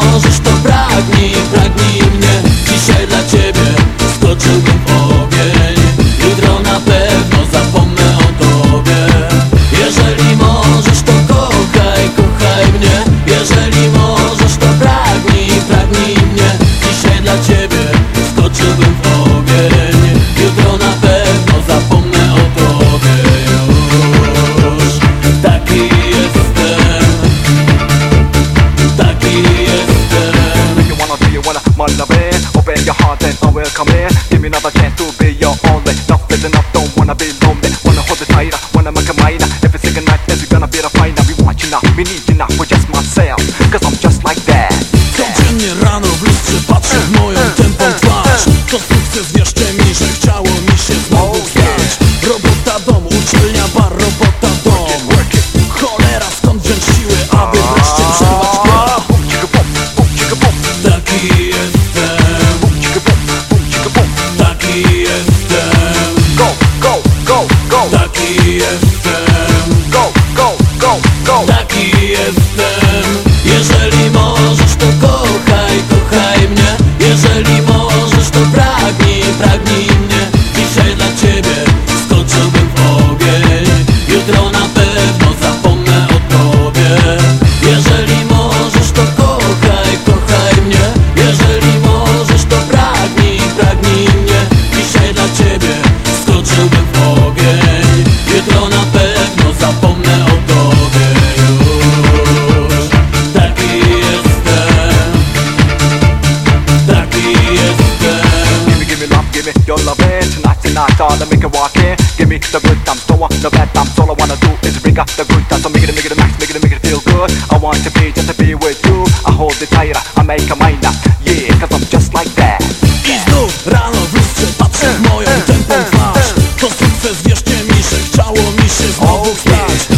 możesz to pragnij, pragnij mnie. Dzisiaj dla ciebie skoczyłbym dreaming of a chance to be your only. Enough is enough, don't wanna be lonely. Wanna hold it tighter, wanna make a minor. Every single night, every gonna be the fight Now we want you now, we need you now, we're just myself. Cause I'm go, tonight, darling, make it walk in. Give me the good time, so no bad time All I wanna do is bring up the good time So make it, make it nice, make it, make it feel good. I want to be, just to be with you. I hold it tighter, I make a mind up. Yeah, cause I'm just like that. I znów rano w lustrze patrzę w moją tępą twarz. To sukces, wierzcie mi, że chciało mi się znowu stać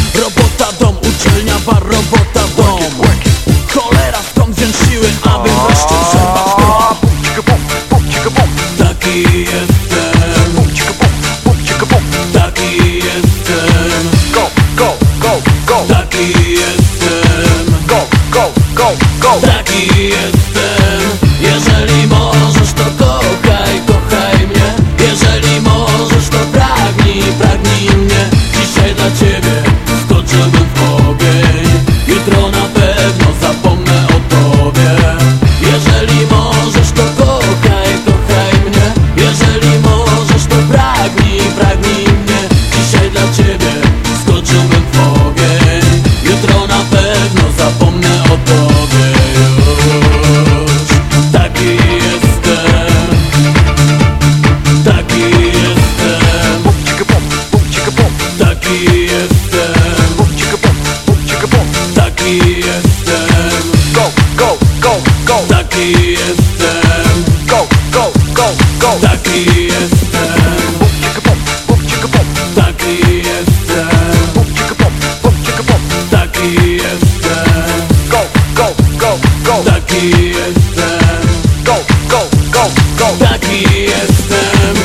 Taki jestem. Go, go, go, go. Taki jestem. Boom, chicka boom, boom, chicka boom Taki jestem. Boom, chicka boom, boom, chicka boom Taki jestem. Go, go, go, go. Taki jestem. Go, go, go, go. Taki jestem.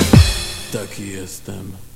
Taki jestem